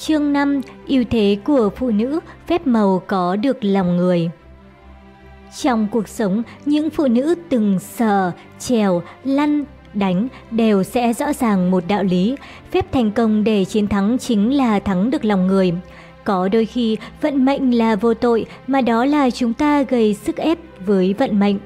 Chương 5 ưu thế của phụ nữ, phép màu có được lòng người. Trong cuộc sống, những phụ nữ từng sờ, trèo, lăn, đánh đều sẽ rõ ràng một đạo lý. Phép thành công để chiến thắng chính là thắng được lòng người. Có đôi khi vận mệnh là vô tội mà đó là chúng ta gây sức ép với vận mệnh.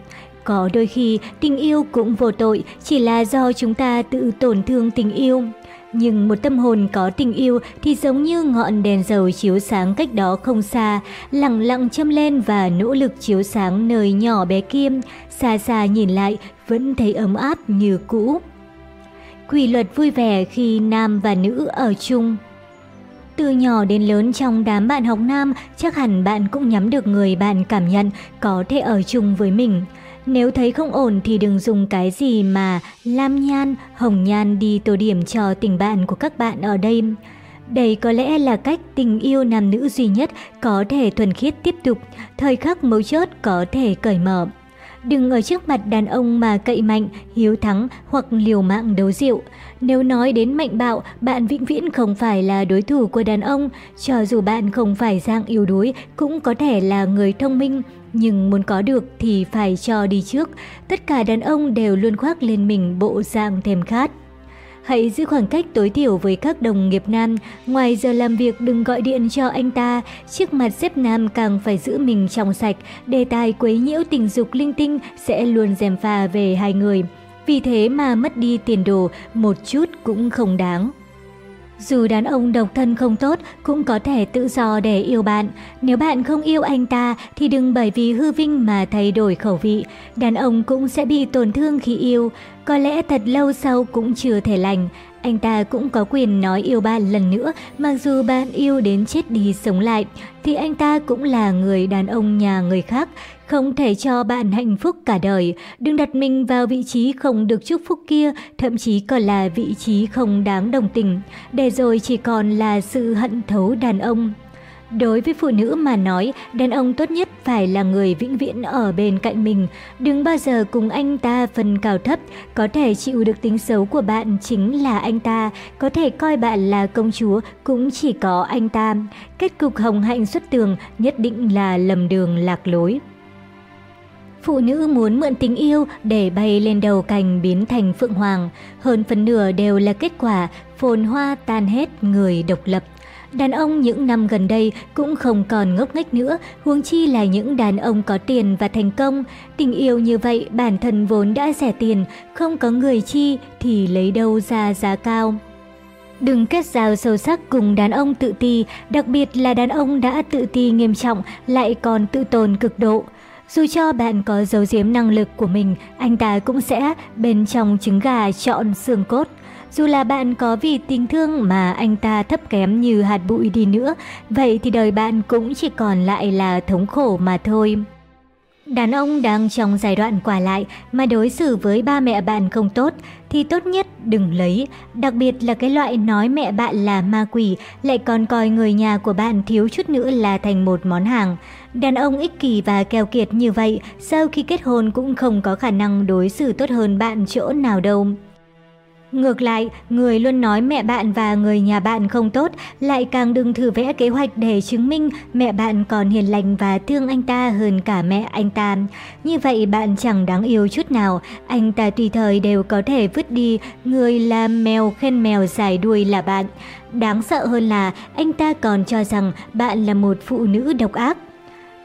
Có đôi khi tình yêu cũng vô tội chỉ là do chúng ta tự tổn thương tình yêu. Nhưng một tâm hồn có tình yêu thì giống như ngọn đèn dầu chiếu sáng cách đó không xa, lặng lặng châm lên và nỗ lực chiếu sáng nơi nhỏ bé kia, xa xa nhìn lại vẫn thấy ấm áp như cũ. Quy luật vui vẻ khi nam và nữ ở chung từ nhỏ đến lớn trong đám bạn học nam, chắc hẳn bạn cũng nhắm được người bạn cảm nhận có thể ở chung với mình. Nếu thấy không ổn thì đừng dùng cái gì mà lam nhan, hồng nhan đi tô điểm cho tình bạn của các bạn ở đây. Đây có lẽ là cách tình yêu nam nữ duy nhất có thể thuần khiết tiếp tục, thời khắc mấu chốt có thể cởi mở. Đừng ở trước mặt đàn ông mà cậy mạnh, hiếu thắng hoặc liều mạng đấu rượu. Nếu nói đến mạnh bạo, bạn vĩnh viễn không phải là đối thủ của đàn ông. Cho dù bạn không phải dạng yếu đuối, cũng có thể là người thông minh. Nhưng muốn có được thì phải cho đi trước. Tất cả đàn ông đều luôn khoác lên mình bộ dạng thèm khát. Hãy giữ khoảng cách tối thiểu với các đồng nghiệp nam, ngoài giờ làm việc đừng gọi điện cho anh ta, trước mặt xếp nam càng phải giữ mình trong sạch, đề tài quấy nhiễu tình dục linh tinh sẽ luôn dèm pha về hai người. Vì thế mà mất đi tiền đồ một chút cũng không đáng. Dù đàn ông độc thân không tốt, cũng có thể tự do để yêu bạn. Nếu bạn không yêu anh ta, thì đừng bởi vì hư vinh mà thay đổi khẩu vị. Đàn ông cũng sẽ bị tổn thương khi yêu. Có lẽ thật lâu sau cũng chưa thể lành. Anh ta cũng có quyền nói yêu bạn lần nữa, mặc dù bạn yêu đến chết đi sống lại, thì anh ta cũng là người đàn ông nhà người khác, không thể cho bạn hạnh phúc cả đời. Đừng đặt mình vào vị trí không được chúc phúc kia, thậm chí còn là vị trí không đáng đồng tình, để rồi chỉ còn là sự hận thấu đàn ông. Đối với phụ nữ mà nói, đàn ông tốt nhất phải là người vĩnh viễn ở bên cạnh mình. Đừng bao giờ cùng anh ta phân cao thấp. Có thể chịu được tính xấu của bạn chính là anh ta. Có thể coi bạn là công chúa cũng chỉ có anh ta. Kết cục hồng hạnh xuất tường nhất định là lầm đường lạc lối. Phụ nữ muốn mượn tình yêu để bay lên đầu cành biến thành phượng hoàng. Hơn phần nửa đều là kết quả phồn hoa tan hết người độc lập. Đàn ông những năm gần đây cũng không còn ngốc nghếch nữa, huống chi là những đàn ông có tiền và thành công. Tình yêu như vậy bản thân vốn đã rẻ tiền, không có người chi thì lấy đâu ra giá cao. Đừng kết giao sâu sắc cùng đàn ông tự ti, đặc biệt là đàn ông đã tự ti nghiêm trọng lại còn tự tồn cực độ. Dù cho bạn có giấu giếm năng lực của mình, anh ta cũng sẽ bên trong trứng gà chọn xương cốt. Dù là bạn có vì tình thương mà anh ta thấp kém như hạt bụi đi nữa, vậy thì đời bạn cũng chỉ còn lại là thống khổ mà thôi. Đàn ông đang trong giai đoạn quả lại mà đối xử với ba mẹ bạn không tốt thì tốt nhất đừng lấy, đặc biệt là cái loại nói mẹ bạn là ma quỷ lại còn coi người nhà của bạn thiếu chút nữa là thành một món hàng. Đàn ông ích kỷ và keo kiệt như vậy sau khi kết hôn cũng không có khả năng đối xử tốt hơn bạn chỗ nào đâu. Ngược lại, người luôn nói mẹ bạn và người nhà bạn không tốt, lại càng đừng thử vẽ kế hoạch để chứng minh mẹ bạn còn hiền lành và thương anh ta hơn cả mẹ anh ta. Như vậy bạn chẳng đáng yêu chút nào, anh ta tùy thời đều có thể vứt đi người là mèo khen mèo dài đuôi là bạn. Đáng sợ hơn là anh ta còn cho rằng bạn là một phụ nữ độc ác.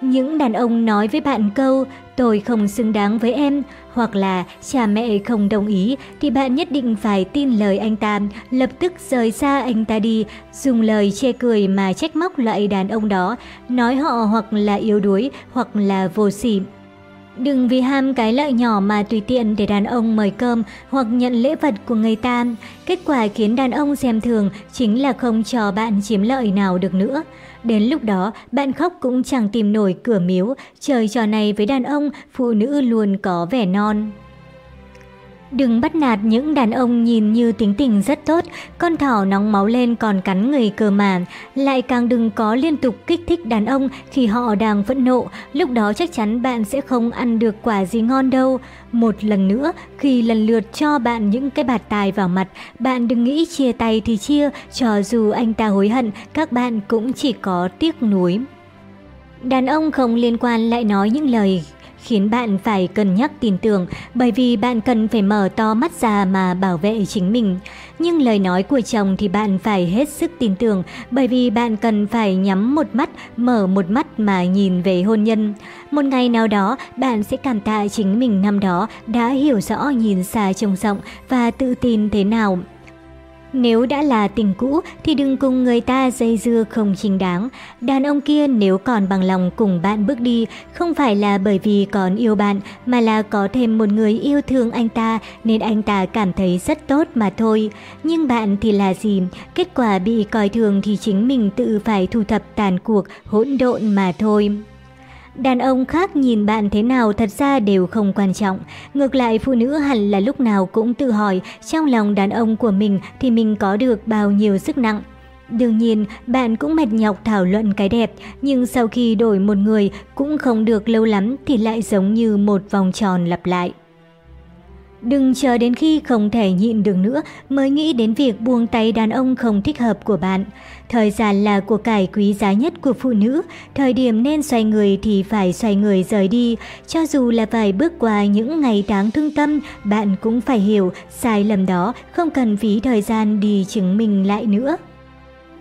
Những đàn ông nói với bạn câu tôi không xứng đáng với em hoặc là cha mẹ không đồng ý thì bạn nhất định phải tin lời anh ta, lập tức rời xa anh ta đi, dùng lời chê cười mà trách móc loại đàn ông đó, nói họ hoặc là yếu đuối hoặc là vô sỉ. Đừng vì ham cái lợi nhỏ mà tùy tiện để đàn ông mời cơm hoặc nhận lễ vật của người ta. Kết quả khiến đàn ông xem thường chính là không cho bạn chiếm lợi nào được nữa. Đến lúc đó, bạn khóc cũng chẳng tìm nổi cửa miếu. trời trò này với đàn ông, phụ nữ luôn có vẻ non. Đừng bắt nạt những đàn ông nhìn như tính tình rất tốt, con thỏ nóng máu lên còn cắn người cơ mà. Lại càng đừng có liên tục kích thích đàn ông khi họ đang phẫn nộ, lúc đó chắc chắn bạn sẽ không ăn được quả gì ngon đâu. Một lần nữa, khi lần lượt cho bạn những cái bạt tài vào mặt, bạn đừng nghĩ chia tay thì chia, cho dù anh ta hối hận, các bạn cũng chỉ có tiếc nuối. Đàn ông không liên quan lại nói những lời khiến bạn phải cân nhắc tin tưởng bởi vì bạn cần phải mở to mắt ra mà bảo vệ chính mình. Nhưng lời nói của chồng thì bạn phải hết sức tin tưởng bởi vì bạn cần phải nhắm một mắt, mở một mắt mà nhìn về hôn nhân. Một ngày nào đó, bạn sẽ cảm tạ chính mình năm đó đã hiểu rõ nhìn xa trông rộng và tự tin thế nào. Nếu đã là tình cũ thì đừng cùng người ta dây dưa không chính đáng. Đàn ông kia nếu còn bằng lòng cùng bạn bước đi, không phải là bởi vì còn yêu bạn, mà là có thêm một người yêu thương anh ta nên anh ta cảm thấy rất tốt mà thôi. Nhưng bạn thì là gì? Kết quả bị coi thường thì chính mình tự phải thu thập tàn cuộc, hỗn độn mà thôi. Đàn ông khác nhìn bạn thế nào thật ra đều không quan trọng. Ngược lại phụ nữ hẳn là lúc nào cũng tự hỏi trong lòng đàn ông của mình thì mình có được bao nhiêu sức nặng. Đương nhiên, bạn cũng mệt nhọc thảo luận cái đẹp, nhưng sau khi đổi một người cũng không được lâu lắm thì lại giống như một vòng tròn lặp lại. Đừng chờ đến khi không thể nhịn được nữa mới nghĩ đến việc buông tay đàn ông không thích hợp của bạn. Thời gian là của cải quý giá nhất của phụ nữ, thời điểm nên xoay người thì phải xoay người rời đi. Cho dù là phải bước qua những ngày tháng thương tâm, bạn cũng phải hiểu sai lầm đó không cần phí thời gian đi chứng minh lại nữa.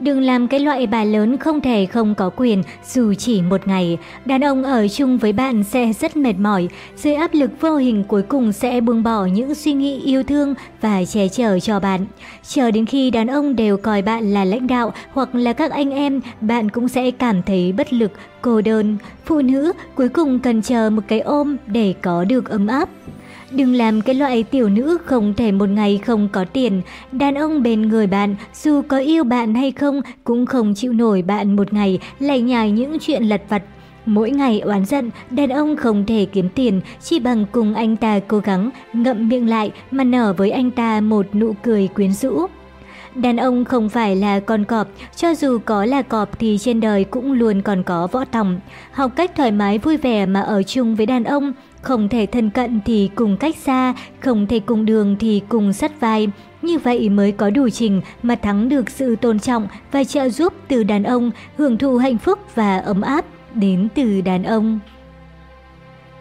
Đừng làm cái loại bà lớn không thể không có quyền dù chỉ một ngày. Đàn ông ở chung với bạn sẽ rất mệt mỏi, dưới áp lực vô hình cuối cùng sẽ buông bỏ những suy nghĩ yêu thương và che chở cho bạn. Chờ đến khi đàn ông đều coi bạn là lãnh đạo hoặc là các anh em, bạn cũng sẽ cảm thấy bất lực, cô đơn. Phụ nữ cuối cùng cần chờ một cái ôm để có được ấm áp. Đừng làm cái loại tiểu nữ không thể một ngày không có tiền. Đàn ông bên người bạn, dù có yêu bạn hay không, cũng không chịu nổi bạn một ngày lại nhài những chuyện lật vặt. Mỗi ngày oán giận, đàn ông không thể kiếm tiền, chỉ bằng cùng anh ta cố gắng, ngậm miệng lại mà nở với anh ta một nụ cười quyến rũ. Đàn ông không phải là con cọp, cho dù có là cọp thì trên đời cũng luôn còn có võ tòng. Học cách thoải mái vui vẻ mà ở chung với đàn ông, không thể thân cận thì cùng cách xa, không thể cùng đường thì cùng sắt vai. Như vậy mới có đủ trình mà thắng được sự tôn trọng và trợ giúp từ đàn ông, hưởng thụ hạnh phúc và ấm áp đến từ đàn ông.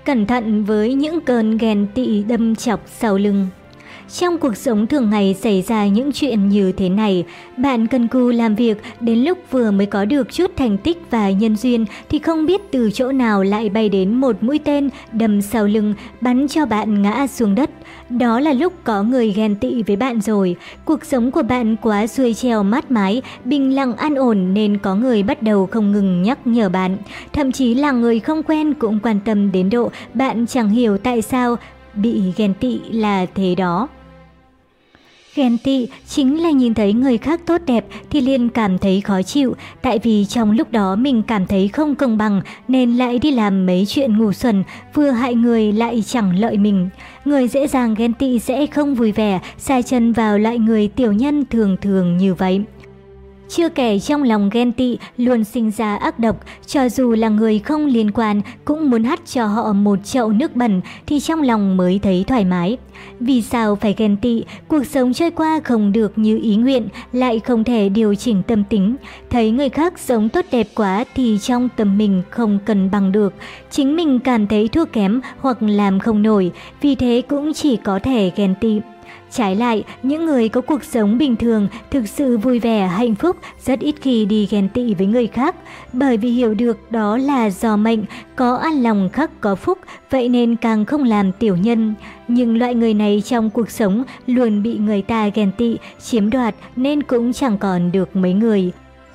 Cẩn thận với những cơn ghen tị đâm chọc sau lưng. Trong cuộc sống thường ngày xảy ra những chuyện như thế này, bạn cần cù làm việc đến lúc vừa mới có được chút thành tích và nhân duyên thì không biết từ chỗ nào lại bay đến một mũi tên đâm sau lưng bắn cho bạn ngã xuống đất. Đó là lúc có người ghen tị với bạn rồi. Cuộc sống của bạn quá xuôi treo mát mái, bình lặng an ổn nên có người bắt đầu không ngừng nhắc nhở bạn. Thậm chí là người không quen cũng quan tâm đến độ bạn chẳng hiểu tại sao bị ghen tị là thế đó. Ghen tị chính là nhìn thấy người khác tốt đẹp thì liền cảm thấy khó chịu, tại vì trong lúc đó mình cảm thấy không công bằng nên lại đi làm mấy chuyện ngu xuẩn, vừa hại người lại chẳng lợi mình. Người dễ dàng ghen tị sẽ không vui vẻ, sai chân vào lại người tiểu nhân thường thường như vậy. Chưa kể trong lòng ghen tị luôn sinh ra ác độc, cho dù là người không liên quan cũng muốn hắt cho họ một chậu nước bẩn thì trong lòng mới thấy thoải mái. Vì sao phải ghen tị, cuộc sống trôi qua không được như ý nguyện, lại không thể điều chỉnh tâm tính. Thấy người khác sống tốt đẹp quá thì trong tâm mình không cần bằng được. Chính mình cảm thấy thua kém hoặc làm không nổi, vì thế cũng chỉ có thể ghen tị. Trái lại, những người có cuộc sống bình thường, thực sự vui vẻ, hạnh phúc, rất ít khi đi ghen tị với người khác, bởi vì hiểu được đó là do mệnh, có an lòng khắc có phúc, vậy nên càng không làm tiểu nhân. Nhưng loại người này trong cuộc sống luôn bị người ta ghen tị, chiếm đoạt nên cũng chẳng còn được mấy người.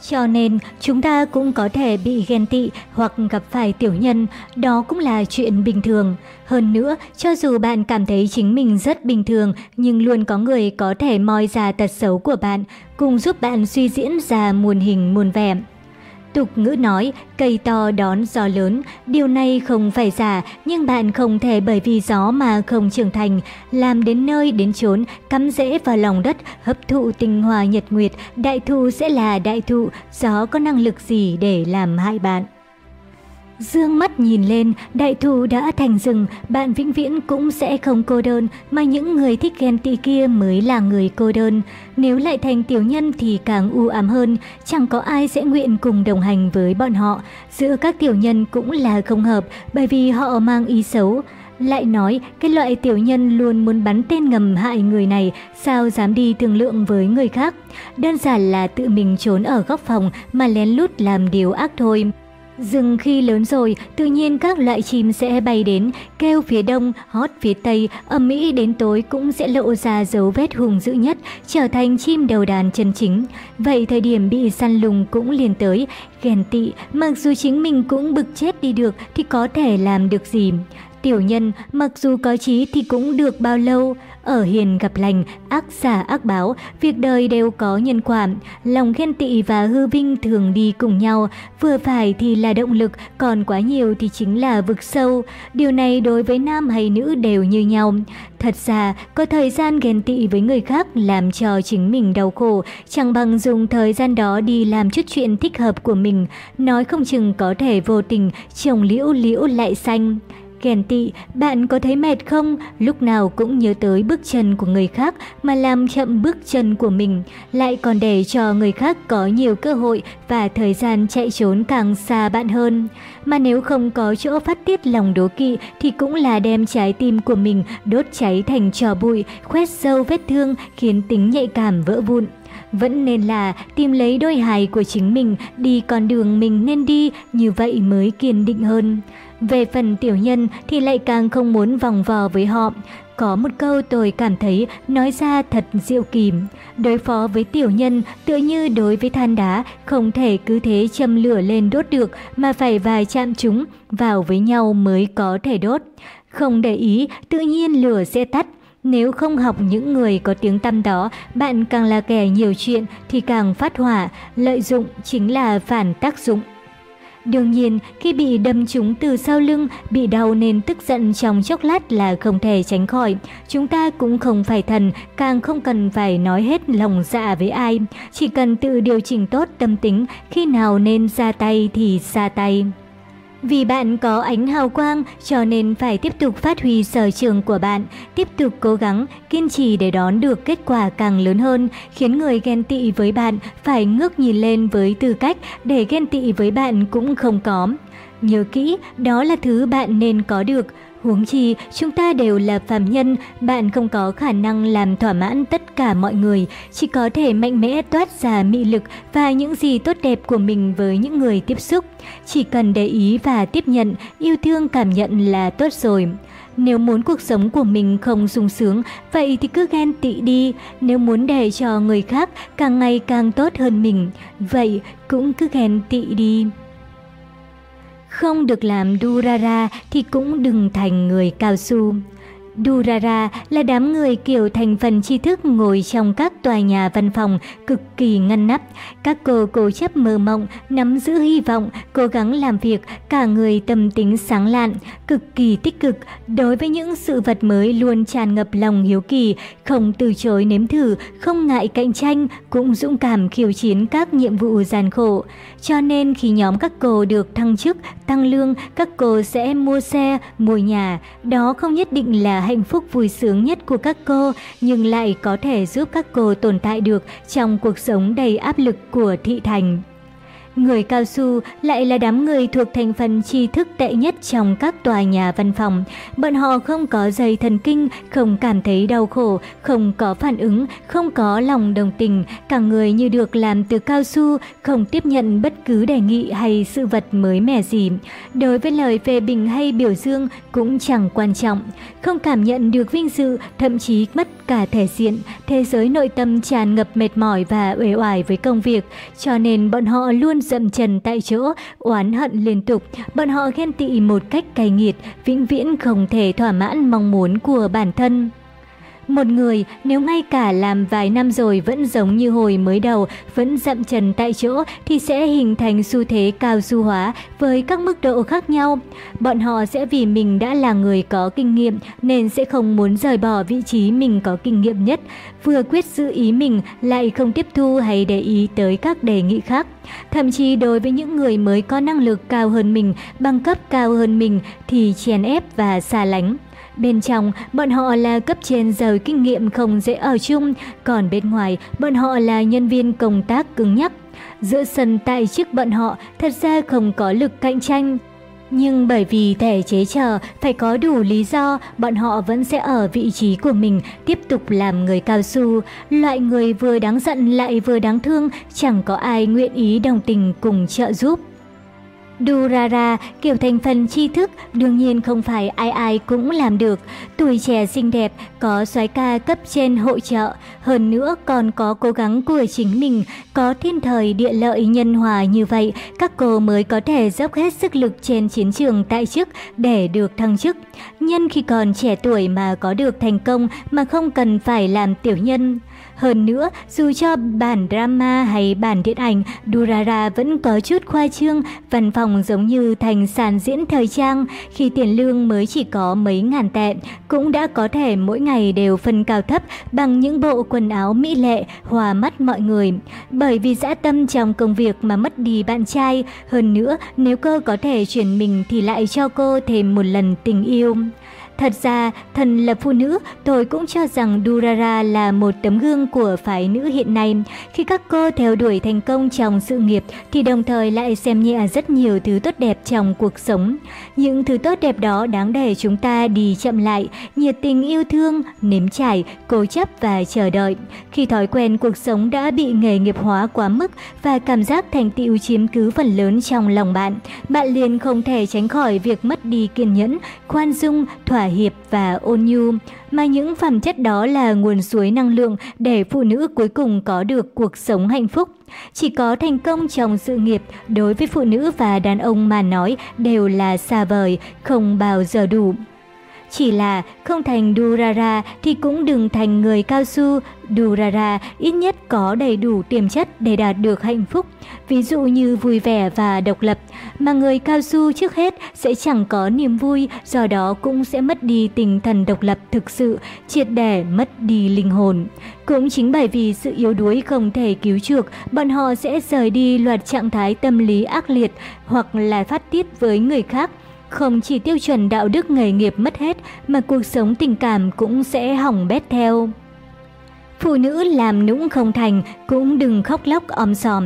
Cho nên chúng ta cũng có thể bị ghen tị hoặc gặp phải tiểu nhân, đó cũng là chuyện bình thường. Hơn nữa, cho dù bạn cảm thấy chính mình rất bình thường, nhưng luôn có người có thể moi ra tật xấu của bạn, cùng giúp bạn suy diễn ra muôn hình muôn vẻ. Tục ngữ nói, cây to đón gió lớn, điều này không phải giả, nhưng bạn không thể bởi vì gió mà không trưởng thành, làm đến nơi đến chốn, cắm rễ vào lòng đất, hấp thụ tinh hoa nhật nguyệt, đại thụ sẽ là đại thụ, gió có năng lực gì để làm hại bạn. Dương mắt nhìn lên, đại thụ đã thành rừng, bạn vĩnh viễn cũng sẽ không cô đơn, mà những người thích ghen tị kia mới là người cô đơn. Nếu lại thành tiểu nhân thì càng u ám hơn, chẳng có ai sẽ nguyện cùng đồng hành với bọn họ. Giữa các tiểu nhân cũng là không hợp, bởi vì họ mang ý xấu. Lại nói, cái loại tiểu nhân luôn muốn bắn tên ngầm hại người này, sao dám đi thương lượng với người khác. Đơn giản là tự mình trốn ở góc phòng mà lén lút làm điều ác thôi. Rừng khi lớn rồi, tự nhiên các loại chim sẽ bay đến, kêu phía đông, hót phía tây, âm mỹ đến tối cũng sẽ lộ ra dấu vết hùng dữ nhất, trở thành chim đầu đàn chân chính. Vậy thời điểm bị săn lùng cũng liền tới, ghen tị, mặc dù chính mình cũng bực chết đi được thì có thể làm được gì. Tiểu nhân, mặc dù có trí thì cũng được bao lâu, ở hiền gặp lành, ác xả ác báo, việc đời đều có nhân quả. Lòng ghen tị và hư vinh thường đi cùng nhau, vừa phải thì là động lực, còn quá nhiều thì chính là vực sâu. Điều này đối với nam hay nữ đều như nhau. Thật ra, có thời gian ghen tị với người khác làm cho chính mình đau khổ, chẳng bằng dùng thời gian đó đi làm chút chuyện thích hợp của mình, nói không chừng có thể vô tình trồng liễu liễu lại xanh. Ghen tị, bạn có thấy mệt không? Lúc nào cũng nhớ tới bước chân của người khác mà làm chậm bước chân của mình, lại còn để cho người khác có nhiều cơ hội và thời gian chạy trốn càng xa bạn hơn. Mà nếu không có chỗ phát tiết lòng đố kỵ thì cũng là đem trái tim của mình đốt cháy thành trò bụi, khoét sâu vết thương khiến tính nhạy cảm vỡ vụn. Vẫn nên là tìm lấy đôi hài của chính mình, đi con đường mình nên đi, như vậy mới kiên định hơn. Về phần tiểu nhân thì lại càng không muốn vòng vò với họ. Có một câu tôi cảm thấy nói ra thật diệu kỳ. Đối phó với tiểu nhân tựa như đối với than đá, không thể cứ thế châm lửa lên đốt được mà phải vài chạm chúng vào với nhau mới có thể đốt. Không để ý, tự nhiên lửa sẽ tắt. Nếu không học những người có tiếng tăm đó, bạn càng là kẻ nhiều chuyện thì càng phát hỏa, lợi dụng chính là phản tác dụng. Đương nhiên, khi bị đâm trúng từ sau lưng, bị đau nên tức giận trong chốc lát là không thể tránh khỏi. Chúng ta cũng không phải thần, càng không cần phải nói hết lòng dạ với ai. Chỉ cần tự điều chỉnh tốt tâm tính, khi nào nên ra tay thì ra tay. Vì bạn có ánh hào quang cho nên phải tiếp tục phát huy sở trường của bạn, tiếp tục cố gắng, kiên trì để đón được kết quả càng lớn hơn, khiến người ghen tị với bạn phải ngước nhìn lên với tư cách để ghen tị với bạn cũng không có. Nhớ kỹ, đó là thứ bạn nên có được. Huống chi, chúng ta đều là phàm nhân, bạn không có khả năng làm thỏa mãn tất cả mọi người, chỉ có thể mạnh mẽ toát ra mị lực và những gì tốt đẹp của mình với những người tiếp xúc. Chỉ cần để ý và tiếp nhận, yêu thương cảm nhận là tốt rồi. Nếu muốn cuộc sống của mình không sung sướng, vậy thì cứ ghen tị đi. Nếu muốn để cho người khác càng ngày càng tốt hơn mình, vậy cũng cứ ghen tị đi. Không được làm Durara thì cũng đừng thành người cao su. Durara là đám người kiểu thành phần tri thức ngồi trong các tòa nhà văn phòng cực kỳ ngăn nắp. Các cô cố chấp mơ mộng, nắm giữ hy vọng, cố gắng làm việc, cả người tâm tính sáng lạn, cực kỳ tích cực. Đối với những sự vật mới luôn tràn ngập lòng hiếu kỳ, không từ chối nếm thử, không ngại cạnh tranh, cũng dũng cảm khiêu chiến các nhiệm vụ gian khổ. Cho nên khi nhóm các cô được thăng chức, tăng lương, các cô sẽ mua xe, mua nhà. Đó không nhất định là là hạnh phúc vui sướng nhất của các cô, nhưng lại có thể giúp các cô tồn tại được trong cuộc sống đầy áp lực của thị thành người cao su lại là đám người thuộc thành phần tri thức tệ nhất trong các tòa nhà văn phòng. Bọn họ không có dây thần kinh, không cảm thấy đau khổ, không có phản ứng, không có lòng đồng tình, cả người như được làm từ cao su, không tiếp nhận bất cứ đề nghị hay sự vật mới mẻ gì. Đối với lời phê bình hay biểu dương cũng chẳng quan trọng, không cảm nhận được vinh dự, thậm chí mất cả thể diện, thế giới nội tâm tràn ngập mệt mỏi và uể oải với công việc, cho nên bọn họ luôn dậm chân tại chỗ, oán hận liên tục, bọn họ ghen tị một cách cay nghiệt, vĩnh viễn không thể thỏa mãn mong muốn của bản thân. Một người nếu ngay cả làm vài năm rồi vẫn giống như hồi mới đầu, vẫn dậm chân tại chỗ thì sẽ hình thành xu thế cao su hóa với các mức độ khác nhau. Bọn họ sẽ vì mình đã là người có kinh nghiệm nên sẽ không muốn rời bỏ vị trí mình có kinh nghiệm nhất, vừa quyết giữ ý mình lại không tiếp thu hay để ý tới các đề nghị khác. Thậm chí đối với những người mới có năng lực cao hơn mình, bằng cấp cao hơn mình thì chèn ép và xa lánh. Bên trong, bọn họ là cấp trên giàu kinh nghiệm không dễ ở chung, còn bên ngoài, bọn họ là nhân viên công tác cứng nhắc. Giữa sân tại chức bọn họ thật ra không có lực cạnh tranh. Nhưng bởi vì thể chế chờ, phải có đủ lý do, bọn họ vẫn sẽ ở vị trí của mình, tiếp tục làm người cao su. Loại người vừa đáng giận lại vừa đáng thương, chẳng có ai nguyện ý đồng tình cùng trợ giúp. Durara kiểu thành phần tri thức đương nhiên không phải ai ai cũng làm được. Tuổi trẻ xinh đẹp, có soái ca cấp trên hỗ trợ, hơn nữa còn có cố gắng của chính mình, có thiên thời địa lợi nhân hòa như vậy, các cô mới có thể dốc hết sức lực trên chiến trường tại chức để được thăng chức. Nhân khi còn trẻ tuổi mà có được thành công mà không cần phải làm tiểu nhân. Hơn nữa, dù cho bản drama hay bản điện ảnh, Durara vẫn có chút khoa trương, văn phòng giống như thành sàn diễn thời trang, khi tiền lương mới chỉ có mấy ngàn tệ, cũng đã có thể mỗi ngày đều phân cao thấp bằng những bộ quần áo mỹ lệ, hòa mắt mọi người. Bởi vì dã tâm trong công việc mà mất đi bạn trai, hơn nữa nếu cô có thể chuyển mình thì lại cho cô thêm một lần tình yêu. Dung Thật ra, thần là phụ nữ, tôi cũng cho rằng Durara là một tấm gương của phái nữ hiện nay. Khi các cô theo đuổi thành công trong sự nghiệp thì đồng thời lại xem nhẹ rất nhiều thứ tốt đẹp trong cuộc sống. Những thứ tốt đẹp đó đáng để chúng ta đi chậm lại, nhiệt tình yêu thương, nếm trải, cố chấp và chờ đợi. Khi thói quen cuộc sống đã bị nghề nghiệp hóa quá mức và cảm giác thành tựu chiếm cứ phần lớn trong lòng bạn, bạn liền không thể tránh khỏi việc mất đi kiên nhẫn, khoan dung, thỏa hiệp và ôn nhu, mà những phẩm chất đó là nguồn suối năng lượng để phụ nữ cuối cùng có được cuộc sống hạnh phúc. Chỉ có thành công trong sự nghiệp đối với phụ nữ và đàn ông mà nói đều là xa vời, không bao giờ đủ. Chỉ là không thành Durara thì cũng đừng thành người cao su. Durara ít nhất có đầy đủ tiềm chất để đạt được hạnh phúc, ví dụ như vui vẻ và độc lập. Mà người cao su trước hết sẽ chẳng có niềm vui, do đó cũng sẽ mất đi tinh thần độc lập thực sự, triệt để mất đi linh hồn. Cũng chính bởi vì sự yếu đuối không thể cứu chuộc, bọn họ sẽ rời đi loạt trạng thái tâm lý ác liệt hoặc là phát tiết với người khác không chỉ tiêu chuẩn đạo đức nghề nghiệp mất hết mà cuộc sống tình cảm cũng sẽ hỏng bét theo. Phụ nữ làm nũng không thành cũng đừng khóc lóc om sòm.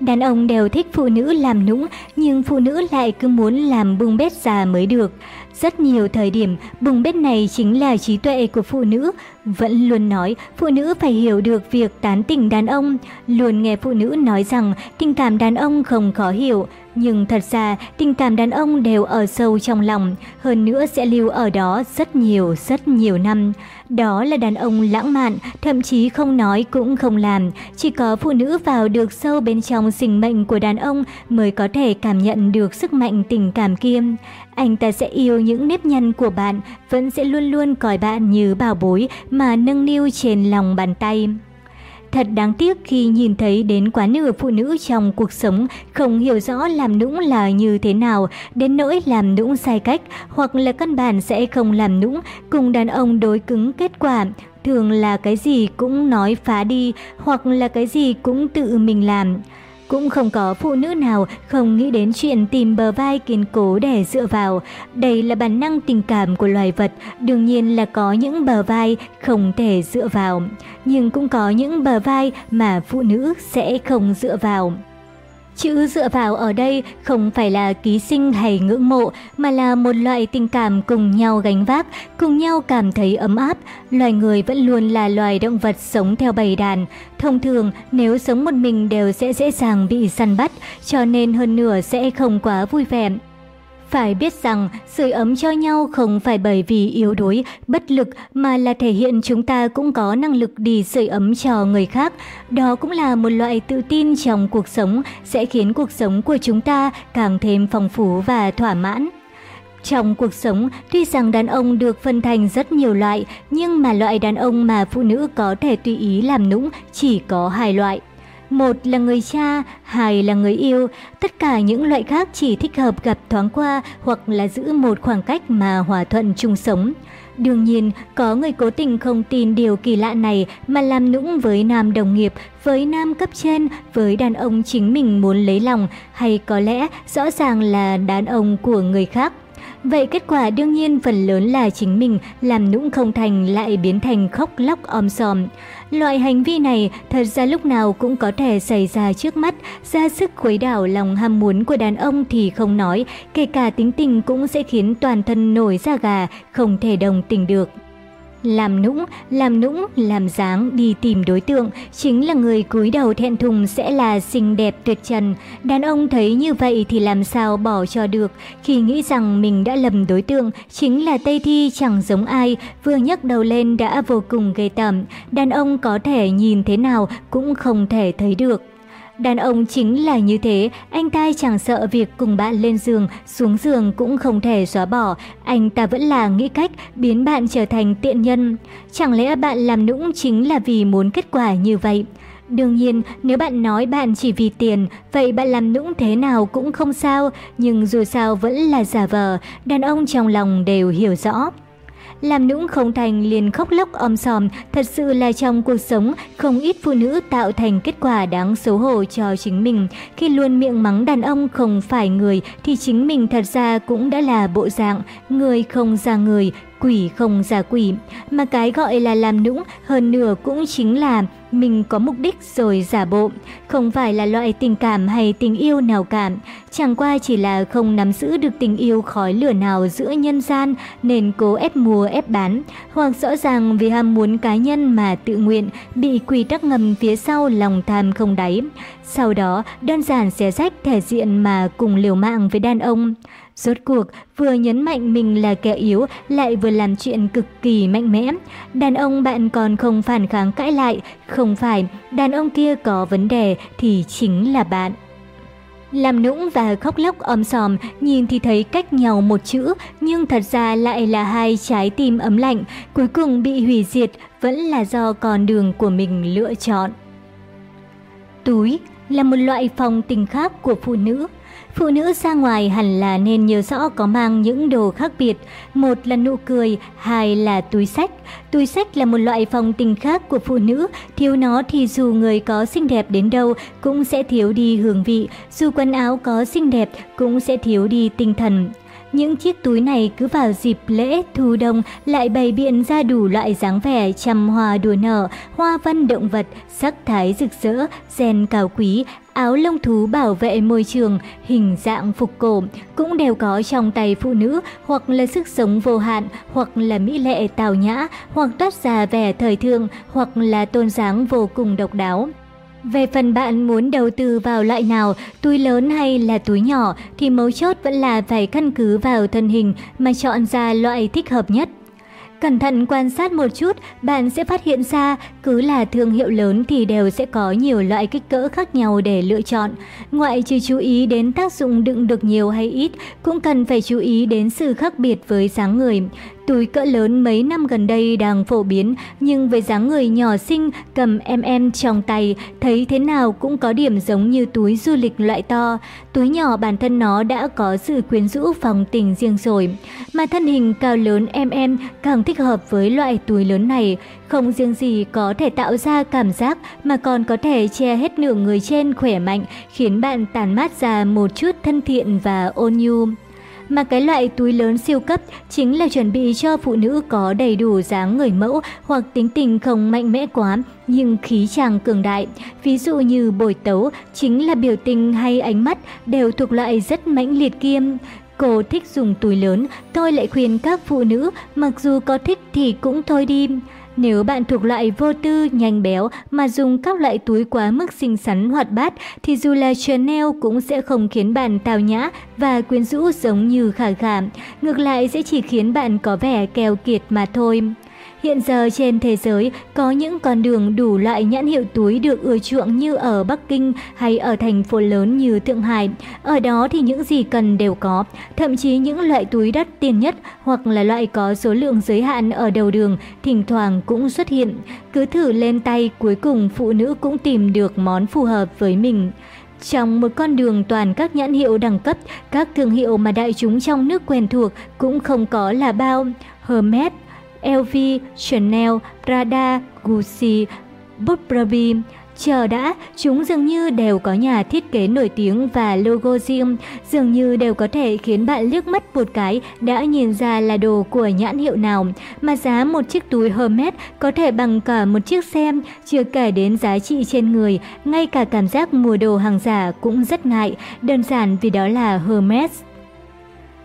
Đàn ông đều thích phụ nữ làm nũng, nhưng phụ nữ lại cứ muốn làm bung bét già mới được. Rất nhiều thời điểm, bung bét này chính là trí tuệ của phụ nữ. Vẫn luôn nói, phụ nữ phải hiểu được việc tán tỉnh đàn ông. Luôn nghe phụ nữ nói rằng tình cảm đàn ông không khó hiểu. Nhưng thật ra, tình cảm đàn ông đều ở sâu trong lòng, hơn nữa sẽ lưu ở đó rất nhiều, rất nhiều năm. Đó là đàn ông lãng mạn, thậm chí không nói cũng không làm. Chỉ có phụ nữ vào được sâu bên trong sinh mệnh của đàn ông mới có thể cảm nhận được sức mạnh tình cảm kia. Anh ta sẽ yêu những nếp nhăn của bạn, vẫn sẽ luôn luôn coi bạn như bảo bối mà nâng niu trên lòng bàn tay. Thật đáng tiếc khi nhìn thấy đến quá nửa phụ nữ trong cuộc sống không hiểu rõ làm nũng là như thế nào, đến nỗi làm nũng sai cách, hoặc là căn bản sẽ không làm nũng, cùng đàn ông đối cứng kết quả, thường là cái gì cũng nói phá đi, hoặc là cái gì cũng tự mình làm. Cũng không có phụ nữ nào không nghĩ đến chuyện tìm bờ vai kiên cố để dựa vào. Đây là bản năng tình cảm của loài vật, đương nhiên là có những bờ vai không thể dựa vào. Nhưng cũng có những bờ vai mà phụ nữ sẽ không dựa vào. Chữ dựa vào ở đây không phải là ký sinh hay ngưỡng mộ, mà là một loại tình cảm cùng nhau gánh vác, cùng nhau cảm thấy ấm áp. Loài người vẫn luôn là loài động vật sống theo bầy đàn. Thông thường, nếu sống một mình đều sẽ dễ dàng bị săn bắt, cho nên hơn nửa sẽ không quá vui vẻ. Phải biết rằng, sưởi ấm cho nhau không phải bởi vì yếu đuối, bất lực mà là thể hiện chúng ta cũng có năng lực đi sưởi ấm cho người khác. Đó cũng là một loại tự tin trong cuộc sống, sẽ khiến cuộc sống của chúng ta càng thêm phong phú và thỏa mãn. Trong cuộc sống, tuy rằng đàn ông được phân thành rất nhiều loại, nhưng mà loại đàn ông mà phụ nữ có thể tùy ý làm nũng chỉ có hai loại. Một là người cha, hai là người yêu, tất cả những loại khác chỉ thích hợp gặp thoáng qua hoặc là giữ một khoảng cách mà hòa thuận chung sống. Đương nhiên, có người cố tình không tin điều kỳ lạ này mà làm nũng với nam đồng nghiệp, với nam cấp trên, với đàn ông chính mình muốn lấy lòng, hay có lẽ rõ ràng là đàn ông của người khác. Vậy kết quả đương nhiên phần lớn là chính mình làm nũng không thành lại biến thành khóc lóc om sòm. Loại hành vi này thật ra lúc nào cũng có thể xảy ra trước mắt, ra sức khuấy đảo lòng ham muốn của đàn ông thì không nói, kể cả tính tình cũng sẽ khiến toàn thân nổi da gà, không thể đồng tình được. Làm nũng, làm nũng, làm dáng đi tìm đối tượng, chính là người cúi đầu thẹn thùng sẽ là xinh đẹp tuyệt trần. Đàn ông thấy như vậy thì làm sao bỏ cho được, khi nghĩ rằng mình đã lầm đối tượng, chính là Tây Thi chẳng giống ai, vừa nhấc đầu lên đã vô cùng ghê tởm. Đàn ông có thể nhìn thế nào cũng không thể thấy được. Đàn ông chính là như thế, anh ta chẳng sợ việc cùng bạn lên giường, xuống giường cũng không thể xóa bỏ, anh ta vẫn là nghĩ cách biến bạn trở thành tiện nhân. Chẳng lẽ bạn làm nũng chính là vì muốn kết quả như vậy? Đương nhiên, nếu bạn nói bạn chỉ vì tiền, vậy bạn làm nũng thế nào cũng không sao, nhưng dù sao vẫn là giả vờ, đàn ông trong lòng đều hiểu rõ. Làm nũng không thành liền khóc lóc om sòm, thật sự là trong cuộc sống không ít phụ nữ tạo thành kết quả đáng xấu hổ cho chính mình. Khi luôn miệng mắng đàn ông không phải người thì chính mình thật ra cũng đã là bộ dạng, người không ra người, quỷ không giả quỷ. Mà cái gọi là làm nũng hơn nửa cũng chính là mình có mục đích rồi giả bộ, không phải là loại tình cảm hay tình yêu nào cả, chẳng qua chỉ là không nắm giữ được tình yêu khói lửa nào giữa nhân gian nên cố ép mua ép bán, hoặc rõ ràng vì ham muốn cá nhân mà tự nguyện bị quỷ tắc ngầm phía sau lòng tham không đáy. Sau đó đơn giản xé rách thể diện mà cùng liều mạng với đàn ông. Rốt cuộc, vừa nhấn mạnh mình là kẻ yếu, lại vừa làm chuyện cực kỳ mạnh mẽ. Đàn ông bạn còn không phản kháng cãi lại, không phải, đàn ông kia có vấn đề thì chính là bạn. Làm nũng và khóc lóc om sòm, nhìn thì thấy cách nhau một chữ, nhưng thật ra lại là hai trái tim ấm lạnh, cuối cùng bị hủy diệt vẫn là do con đường của mình lựa chọn. Túi là một loại phòng tình khác của phụ nữ. Phụ nữ ra ngoài hẳn là nên nhớ rõ có mang những đồ khác biệt. Một là nụ cười, hai là túi sách. Túi sách là một loại phong tình khác của phụ nữ. Thiếu nó thì dù người có xinh đẹp đến đâu cũng sẽ thiếu đi hương vị. Dù quần áo có xinh đẹp cũng sẽ thiếu đi tinh thần. Những chiếc túi này cứ vào dịp lễ thu đông lại bày biện ra đủ loại dáng vẻ trăm hoa đùa nở, hoa văn động vật, sắc thái rực rỡ, gen cao quý, áo lông thú bảo vệ môi trường, hình dạng phục cổ cũng đều có trong tay phụ nữ hoặc là sức sống vô hạn, hoặc là mỹ lệ tào nhã, hoặc toát ra vẻ thời thượng, hoặc là tôn dáng vô cùng độc đáo. Về phần bạn muốn đầu tư vào loại nào, túi lớn hay là túi nhỏ thì mấu chốt vẫn là phải căn cứ vào thân hình mà chọn ra loại thích hợp nhất. Cẩn thận quan sát một chút, bạn sẽ phát hiện ra cứ là thương hiệu lớn thì đều sẽ có nhiều loại kích cỡ khác nhau để lựa chọn. Ngoại trừ chú ý đến tác dụng đựng được nhiều hay ít, cũng cần phải chú ý đến sự khác biệt với dáng người. Túi cỡ lớn mấy năm gần đây đang phổ biến, nhưng với dáng người nhỏ xinh cầm em em trong tay, thấy thế nào cũng có điểm giống như túi du lịch loại to. Túi nhỏ bản thân nó đã có sự quyến rũ phòng tình riêng rồi. Mà thân hình cao lớn em càng thích hợp với loại túi lớn này. Không riêng gì có thể tạo ra cảm giác mà còn có thể che hết nửa người trên khỏe mạnh, khiến bạn tàn mát ra một chút thân thiện và ôn nhu mà cái loại túi lớn siêu cấp chính là chuẩn bị cho phụ nữ có đầy đủ dáng người mẫu hoặc tính tình không mạnh mẽ quá nhưng khí chàng cường đại. Ví dụ như bồi tấu chính là biểu tình hay ánh mắt đều thuộc loại rất mãnh liệt kiêm. Cô thích dùng túi lớn, tôi lại khuyên các phụ nữ mặc dù có thích thì cũng thôi đi. Nếu bạn thuộc loại vô tư, nhanh béo mà dùng các loại túi quá mức xinh xắn hoạt bát thì dù là Chanel cũng sẽ không khiến bạn tào nhã và quyến rũ giống như khả khả. Ngược lại sẽ chỉ khiến bạn có vẻ keo kiệt mà thôi. Hiện giờ trên thế giới có những con đường đủ loại nhãn hiệu túi được ưa chuộng như ở Bắc Kinh hay ở thành phố lớn như Thượng Hải. Ở đó thì những gì cần đều có, thậm chí những loại túi đắt tiền nhất hoặc là loại có số lượng giới hạn ở đầu đường thỉnh thoảng cũng xuất hiện. Cứ thử lên tay cuối cùng phụ nữ cũng tìm được món phù hợp với mình. Trong một con đường toàn các nhãn hiệu đẳng cấp, các thương hiệu mà đại chúng trong nước quen thuộc cũng không có là bao. Hermes, LV, Chanel, Prada, Gucci, Burberry. Chờ đã, chúng dường như đều có nhà thiết kế nổi tiếng và logo riêng, dường như đều có thể khiến bạn liếc mắt một cái đã nhìn ra là đồ của nhãn hiệu nào, mà giá một chiếc túi Hermes có thể bằng cả một chiếc xe, chưa kể đến giá trị trên người, ngay cả cảm giác mua đồ hàng giả cũng rất ngại, đơn giản vì đó là Hermes.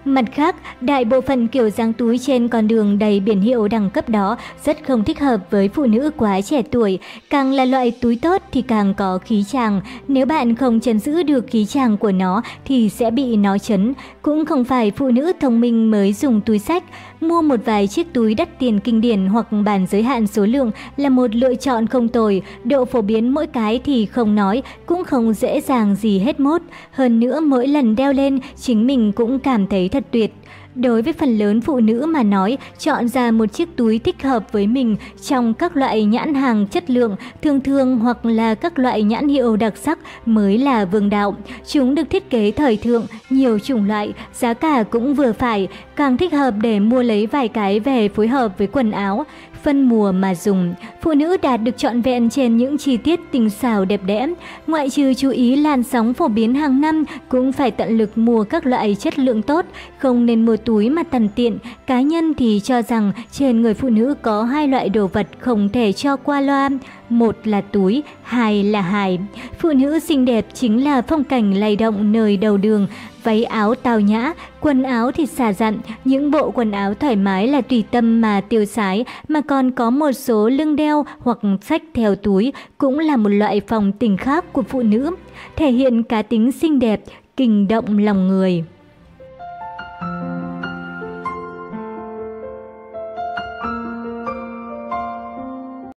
Mặt khác, đại bộ phận kiểu dáng túi trên con đường đầy biển hiệu đẳng cấp đó rất không thích hợp với phụ nữ quá trẻ tuổi. Càng là loại túi tốt thì càng có khí chàng. Nếu bạn không chấn giữ được khí chàng của nó thì sẽ bị nó chấn. Cũng không phải phụ nữ thông minh mới dùng túi sách. Mua một vài chiếc túi đắt tiền kinh điển hoặc bản giới hạn số lượng là một lựa chọn không tồi. Độ phổ biến mỗi cái thì không nói, cũng không dễ dàng gì hết mốt. Hơn nữa mỗi lần đeo lên, chính mình cũng cảm thấy thật tuyệt. Đối với phần lớn phụ nữ mà nói, chọn ra một chiếc túi thích hợp với mình trong các loại nhãn hàng chất lượng, thường thường hoặc là các loại nhãn hiệu đặc sắc mới là vương đạo. Chúng được thiết kế thời thượng, nhiều chủng loại, giá cả cũng vừa phải, càng thích hợp để mua lấy vài cái về phối hợp với quần áo phân mùa mà dùng. Phụ nữ đạt được trọn vẹn trên những chi tiết tình xảo đẹp đẽ. Ngoại trừ chú ý làn sóng phổ biến hàng năm, cũng phải tận lực mua các loại chất lượng tốt, không nên mua túi mà tần tiện. Cá nhân thì cho rằng trên người phụ nữ có hai loại đồ vật không thể cho qua loa. Một là túi, hai là hài. Phụ nữ xinh đẹp chính là phong cảnh lay động nơi đầu đường, váy áo tào nhã, quần áo thì xà dặn, những bộ quần áo thoải mái là tùy tâm mà tiêu sái, mà còn có một số lưng đeo hoặc sách theo túi cũng là một loại phòng tình khác của phụ nữ, thể hiện cá tính xinh đẹp, kinh động lòng người.